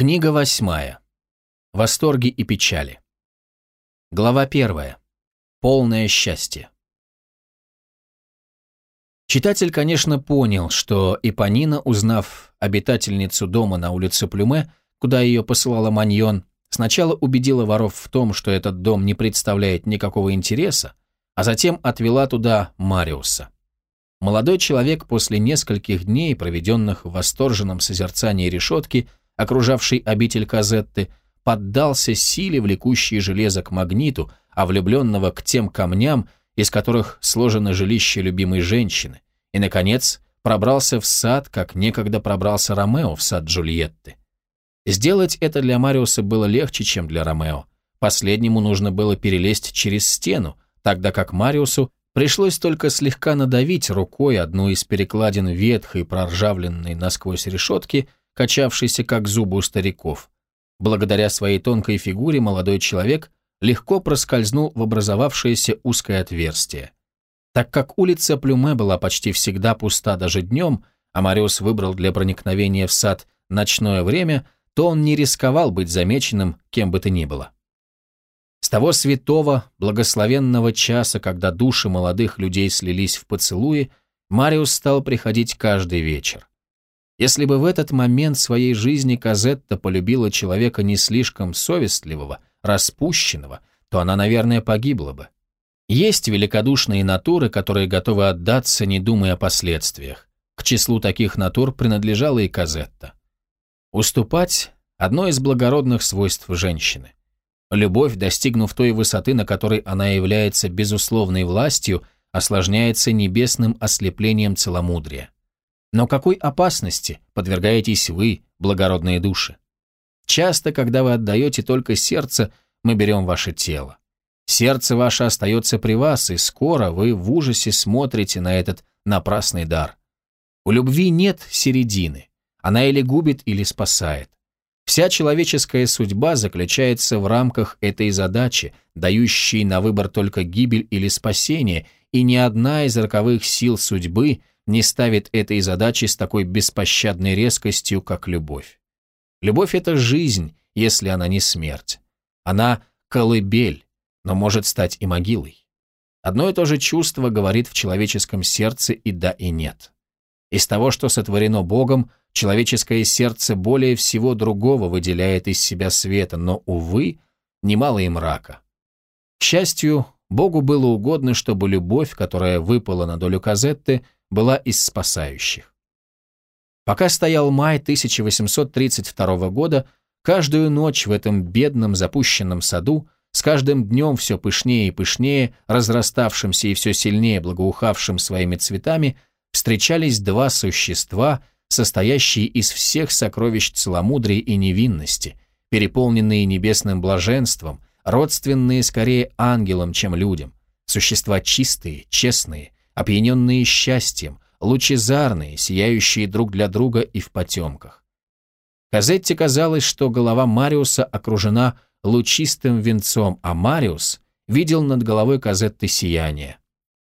Книга восьмая. Восторги и печали. Глава первая. Полное счастье. Читатель, конечно, понял, что Ипанина, узнав обитательницу дома на улице Плюме, куда ее посылала Маньон, сначала убедила воров в том, что этот дом не представляет никакого интереса, а затем отвела туда Мариуса. Молодой человек после нескольких дней, проведенных в восторженном созерцании решетки, окружавший обитель Казетты, поддался силе, влекущей железо к магниту, а влюбленного к тем камням, из которых сложено жилище любимой женщины, и, наконец, пробрался в сад, как некогда пробрался Ромео в сад Джульетты. Сделать это для Мариуса было легче, чем для Ромео. Последнему нужно было перелезть через стену, тогда как Мариусу пришлось только слегка надавить рукой одну из перекладин ветхой, проржавленной насквозь решетки, качавшийся как зубы у стариков. Благодаря своей тонкой фигуре молодой человек легко проскользнул в образовавшееся узкое отверстие. Так как улица Плюме была почти всегда пуста даже днем, а Мариус выбрал для проникновения в сад ночное время, то он не рисковал быть замеченным кем бы то ни было. С того святого, благословенного часа, когда души молодых людей слились в поцелуи, Мариус стал приходить каждый вечер. Если бы в этот момент своей жизни Казетта полюбила человека не слишком совестливого, распущенного, то она, наверное, погибла бы. Есть великодушные натуры, которые готовы отдаться, не думая о последствиях. К числу таких натур принадлежала и Казетта. Уступать – одно из благородных свойств женщины. Любовь, достигнув той высоты, на которой она является безусловной властью, осложняется небесным ослеплением целомудрия. Но какой опасности подвергаетесь вы, благородные души? Часто, когда вы отдаете только сердце, мы берем ваше тело. Сердце ваше остается при вас, и скоро вы в ужасе смотрите на этот напрасный дар. У любви нет середины. Она или губит, или спасает. Вся человеческая судьба заключается в рамках этой задачи, дающей на выбор только гибель или спасение, и ни одна из роковых сил судьбы не ставит этой задачи с такой беспощадной резкостью, как любовь. Любовь — это жизнь, если она не смерть. Она — колыбель, но может стать и могилой. Одно и то же чувство говорит в человеческом сердце и да, и нет. Из того, что сотворено Богом, человеческое сердце более всего другого выделяет из себя света, но, увы, немало и мрака. К счастью, Богу было угодно, чтобы любовь, которая выпала на долю Казетты, была из спасающих. Пока стоял май 1832 года, каждую ночь в этом бедном запущенном саду, с каждым днем все пышнее и пышнее, разраставшимся и все сильнее благоухавшим своими цветами, встречались два существа, состоящие из всех сокровищ целомудрия и невинности, переполненные небесным блаженством, родственные скорее ангелам, чем людям, существа чистые, честные, опьяненные счастьем, лучезарные, сияющие друг для друга и в потемках. Казетте казалось, что голова Мариуса окружена лучистым венцом, а Мариус видел над головой Казетты сияние.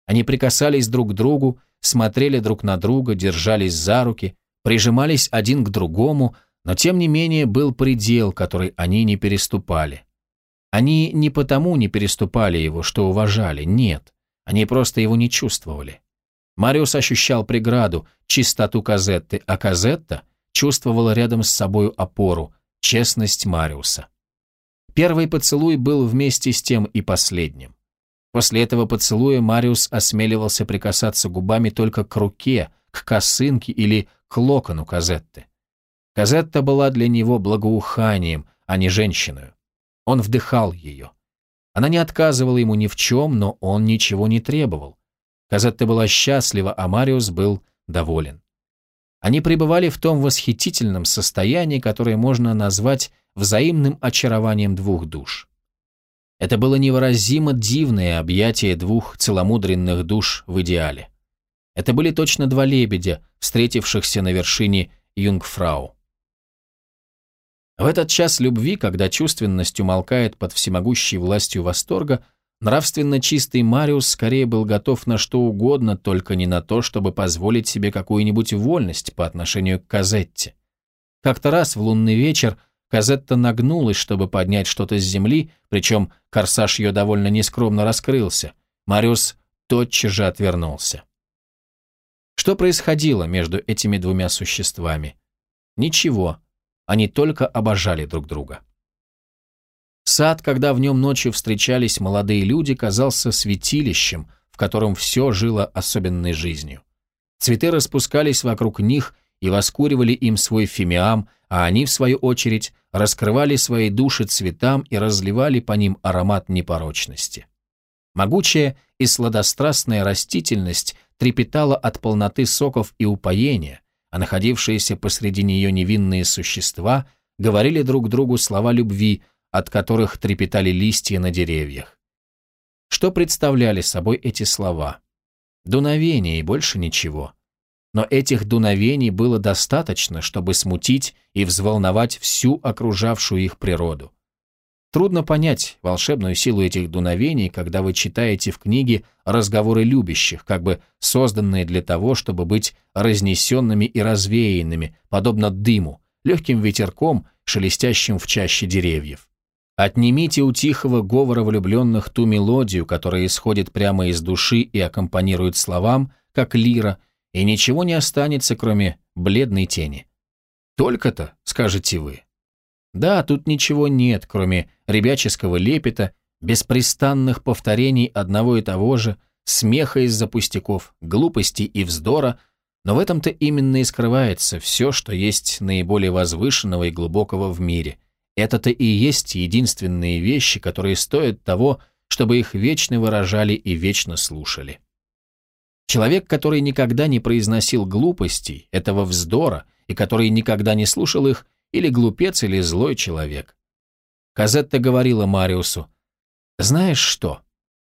Они прикасались друг к другу, смотрели друг на друга, держались за руки, прижимались один к другому, но тем не менее был предел, который они не переступали. Они не потому не переступали его, что уважали, нет. Они просто его не чувствовали. Мариус ощущал преграду, чистоту Казетты, а Казетта чувствовала рядом с собою опору, честность Мариуса. Первый поцелуй был вместе с тем и последним. После этого поцелуя Мариус осмеливался прикасаться губами только к руке, к косынке или к локону Казетты. Казетта была для него благоуханием, а не женщиной. Он вдыхал ее. Она не отказывала ему ни в чем, но он ничего не требовал. Казетта была счастлива, а Мариус был доволен. Они пребывали в том восхитительном состоянии, которое можно назвать взаимным очарованием двух душ. Это было невыразимо дивное объятие двух целомудренных душ в идеале. Это были точно два лебедя, встретившихся на вершине Юнгфрау. В этот час любви, когда чувственность умолкает под всемогущей властью восторга, нравственно чистый Мариус скорее был готов на что угодно, только не на то, чтобы позволить себе какую-нибудь вольность по отношению к Казетте. Как-то раз в лунный вечер, Казетта нагнулась, чтобы поднять что-то с земли, причем корсаж ее довольно нескромно раскрылся. Мариус тотчас же отвернулся. Что происходило между этими двумя существами? Ничего, они только обожали друг друга. Сад, когда в нем ночью встречались молодые люди, казался святилищем, в котором все жило особенной жизнью. Цветы распускались вокруг них и воскуривали им свой фимиам, а они, в свою очередь, раскрывали свои души цветам и разливали по ним аромат непорочности. Могучая и сладострастная растительность трепетала от полноты соков и упоения, а находившиеся посреди нее невинные существа говорили друг другу слова любви, от которых трепетали листья на деревьях. Что представляли собой эти слова? Дуновение и больше ничего. Но этих дуновений было достаточно, чтобы смутить и взволновать всю окружавшую их природу. Трудно понять волшебную силу этих дуновений, когда вы читаете в книге разговоры любящих, как бы созданные для того, чтобы быть разнесенными и развеянными, подобно дыму, легким ветерком, шелестящим в чаще деревьев. Отнимите у тихого говора влюбленных ту мелодию, которая исходит прямо из души и аккомпанирует словам, как лира, и ничего не останется, кроме бледной тени. Только-то, скажете вы. Да, тут ничего нет, кроме ребяческого лепета, беспрестанных повторений одного и того же, смеха из-за пустяков, глупости и вздора, но в этом-то именно и скрывается все, что есть наиболее возвышенного и глубокого в мире – это-то и есть единственные вещи, которые стоят того, чтобы их вечно выражали и вечно слушали. Человек, который никогда не произносил глупостей, этого вздора, и который никогда не слушал их, или глупец, или злой человек. Казетта говорила Мариусу, «Знаешь что?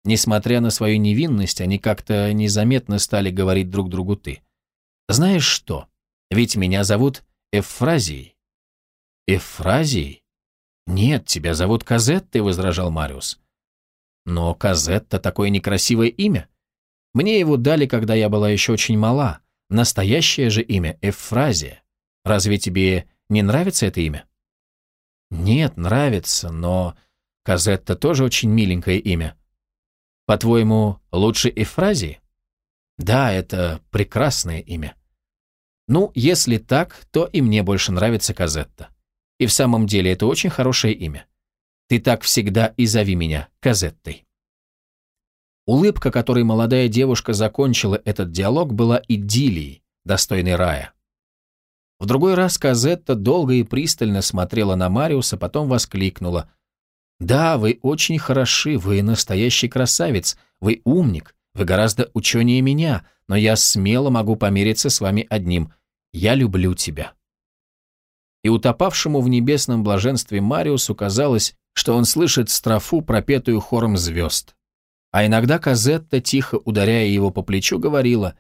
Несмотря на свою невинность, они как-то незаметно стали говорить друг другу «ты». Знаешь что? Ведь меня зовут Эфразией». «Эфразией?» «Нет, тебя зовут Казеттой», — возражал Мариус. «Но Казетта — такое некрасивое имя. Мне его дали, когда я была еще очень мала. Настоящее же имя — Эфразия. Разве тебе не нравится это имя?» «Нет, нравится, но Казетта тоже очень миленькое имя. По-твоему, лучше Эфразии?» «Да, это прекрасное имя». «Ну, если так, то и мне больше нравится Казетта. И в самом деле это очень хорошее имя. Ты так всегда и зови меня Казеттой. Улыбка, которой молодая девушка закончила этот диалог, была идиллией, достойной рая. В другой раз Казетта долго и пристально смотрела на Мариуса, потом воскликнула. «Да, вы очень хороши, вы настоящий красавец, вы умник, вы гораздо ученее меня, но я смело могу помириться с вами одним. Я люблю тебя» и утопавшему в небесном блаженстве Мариусу казалось, что он слышит строфу, пропетую хором звезд. А иногда Казетта, тихо ударяя его по плечу, говорила,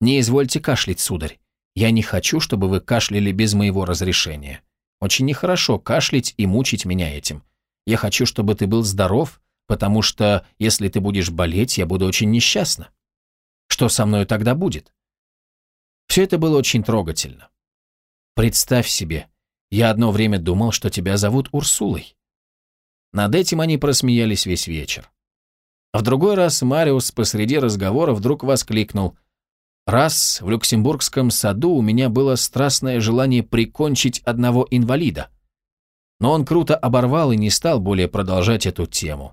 «Не извольте кашлять, сударь. Я не хочу, чтобы вы кашляли без моего разрешения. Очень нехорошо кашлять и мучить меня этим. Я хочу, чтобы ты был здоров, потому что, если ты будешь болеть, я буду очень несчастна. Что со мной тогда будет?» Все это было очень трогательно. Представь себе, я одно время думал, что тебя зовут Урсулой. Над этим они просмеялись весь вечер. В другой раз Мариус посреди разговора вдруг воскликнул. «Раз в Люксембургском саду у меня было страстное желание прикончить одного инвалида». Но он круто оборвал и не стал более продолжать эту тему.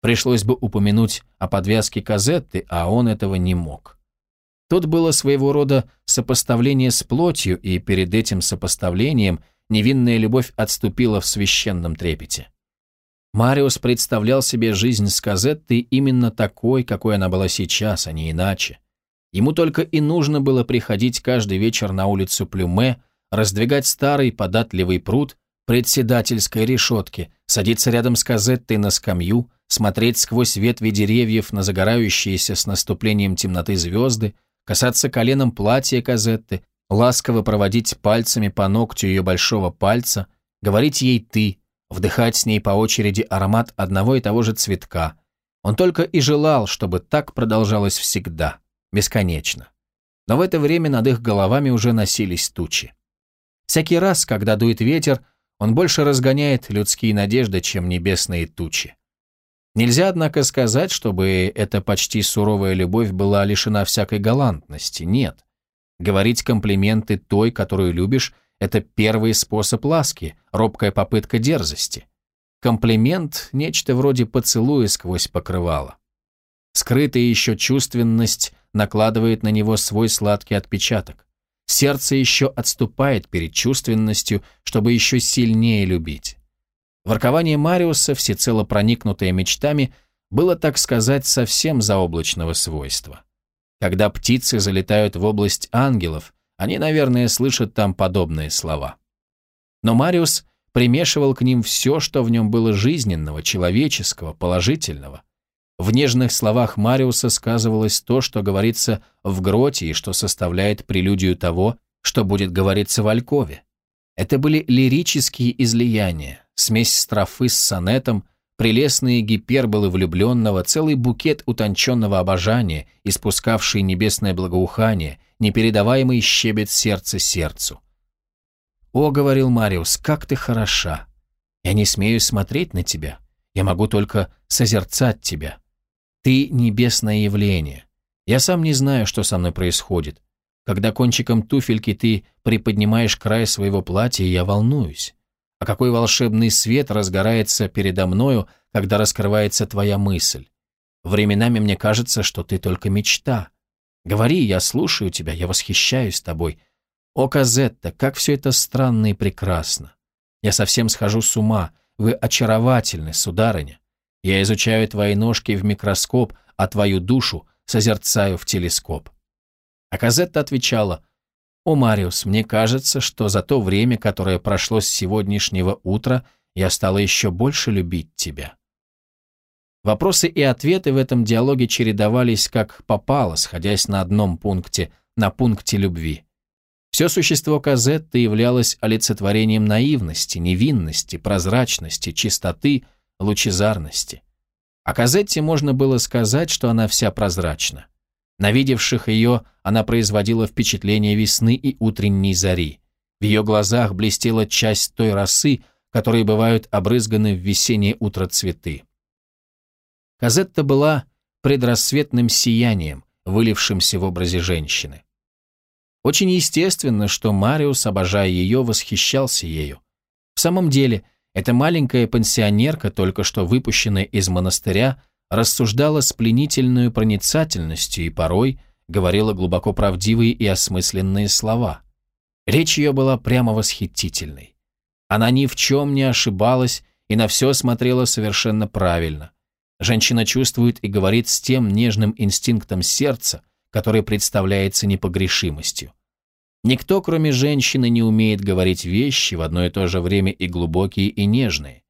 Пришлось бы упомянуть о подвязке Казетты, а он этого не мог. Тут было своего рода сопоставление с плотью, и перед этим сопоставлением невинная любовь отступила в священном трепете. Мариус представлял себе жизнь с Казеттой именно такой, какой она была сейчас, а не иначе. Ему только и нужно было приходить каждый вечер на улицу Плюме, раздвигать старый податливый пруд председательской решетки, садиться рядом с Казеттой на скамью, смотреть сквозь ветви деревьев на загорающиеся с наступлением темноты звезды, касаться коленом платья Казетты, ласково проводить пальцами по ногтю ее большого пальца, говорить ей «ты», вдыхать с ней по очереди аромат одного и того же цветка. Он только и желал, чтобы так продолжалось всегда, бесконечно. Но в это время над их головами уже носились тучи. Всякий раз, когда дует ветер, Он больше разгоняет людские надежды, чем небесные тучи. Нельзя, однако, сказать, чтобы эта почти суровая любовь была лишена всякой галантности. Нет. Говорить комплименты той, которую любишь, это первый способ ласки, робкая попытка дерзости. Комплимент – нечто вроде поцелуя сквозь покрывало. Скрытая еще чувственность накладывает на него свой сладкий отпечаток. Сердце еще отступает перед чувственностью, чтобы еще сильнее любить. Воркование Мариуса, всецело проникнутое мечтами, было, так сказать, совсем заоблачного свойства. Когда птицы залетают в область ангелов, они, наверное, слышат там подобные слова. Но Мариус примешивал к ним все, что в нем было жизненного, человеческого, положительного. В нежных словах Мариуса сказывалось то, что говорится в гроте и что составляет прелюдию того, что будет говориться в Алькове. Это были лирические излияния, смесь строфы с сонетом, прелестные гиперболы влюбленного, целый букет утонченного обожания, испускавший небесное благоухание, непередаваемый щебет сердца сердцу. «О, — говорил Мариус, — как ты хороша! Я не смею смотреть на тебя, я могу только созерцать тебя. Ты — небесное явление. Я сам не знаю, что со мной происходит. Когда кончиком туфельки ты приподнимаешь край своего платья, я волнуюсь. А какой волшебный свет разгорается передо мною, когда раскрывается твоя мысль. Временами мне кажется, что ты только мечта. Говори, я слушаю тебя, я восхищаюсь тобой. О, Казетта, как все это странно и прекрасно. Я совсем схожу с ума. Вы очаровательны, сударыня. Я изучаю твои ножки в микроскоп, а твою душу созерцаю в телескоп. А Казетта отвечала, «О, Мариус, мне кажется, что за то время, которое прошло с сегодняшнего утра, я стала еще больше любить тебя». Вопросы и ответы в этом диалоге чередовались как попало, сходясь на одном пункте, на пункте любви. Все существо Казетты являлось олицетворением наивности, невинности, прозрачности, чистоты, лучезарности. О Казетте можно было сказать, что она вся прозрачна. На видевших ее она производила впечатление весны и утренней зари. В ее глазах блестела часть той росы, которые бывают обрызганы в весеннее утро цветы. Казетта была предрассветным сиянием, вылившимся в образе женщины. Очень естественно, что Мариус, обожая ее, восхищался ею. В самом деле, эта маленькая пансионерка, только что выпущенная из монастыря, рассуждала с пленительной проницательностью и порой говорила глубоко правдивые и осмысленные слова. Речь ее была прямо восхитительной. Она ни в чем не ошибалась и на все смотрела совершенно правильно. Женщина чувствует и говорит с тем нежным инстинктом сердца, который представляется непогрешимостью. Никто, кроме женщины, не умеет говорить вещи в одно и то же время и глубокие, и нежные.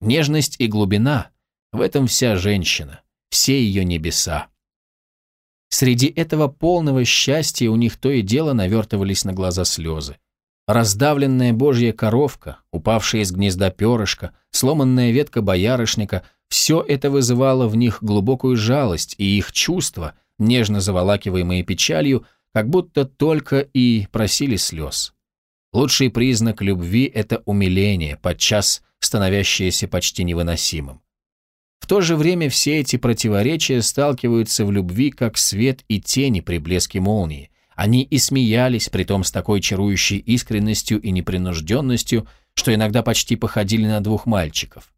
Нежность и глубина – в этом вся женщина, все ее небеса. Среди этого полного счастья у них то и дело навертывались на глаза слезы. Раздавленная божья коровка, упавшая из гнезда перышка, сломанная ветка боярышника – все это вызывало в них глубокую жалость, и их чувства, нежно заволакиваемые печалью, как будто только и просили слез. Лучший признак любви – это умиление, подчас становящееся почти невыносимым. В то же время все эти противоречия сталкиваются в любви, как свет и тени при блеске молнии. Они и смеялись, притом с такой чарующей искренностью и непринужденностью, что иногда почти походили на двух мальчиков.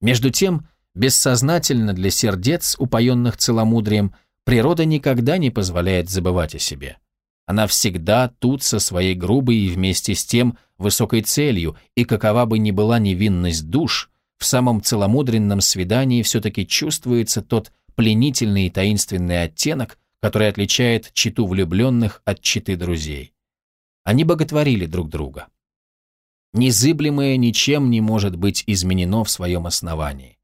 Между тем, бессознательно для сердец, упоенных целомудрием, Природа никогда не позволяет забывать о себе. Она всегда тут со своей грубой и вместе с тем высокой целью, и какова бы ни была невинность душ, в самом целомудренном свидании все-таки чувствуется тот пленительный и таинственный оттенок, который отличает читу влюбленных от читы друзей. Они боготворили друг друга. Незыблемое ничем не может быть изменено в своем основании.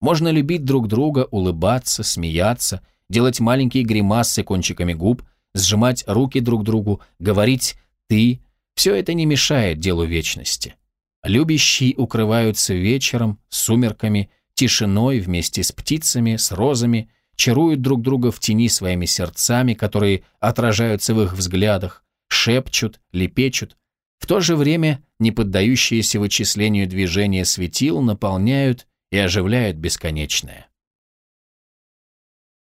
Можно любить друг друга, улыбаться, смеяться – делать маленькие гримасы кончиками губ, сжимать руки друг другу, говорить «ты» — все это не мешает делу вечности. Любящие укрываются вечером, сумерками, тишиной вместе с птицами, с розами, чаруют друг друга в тени своими сердцами, которые отражаются в их взглядах, шепчут, лепечут. В то же время неподдающиеся вычислению движения светил наполняют и оживляют бесконечное.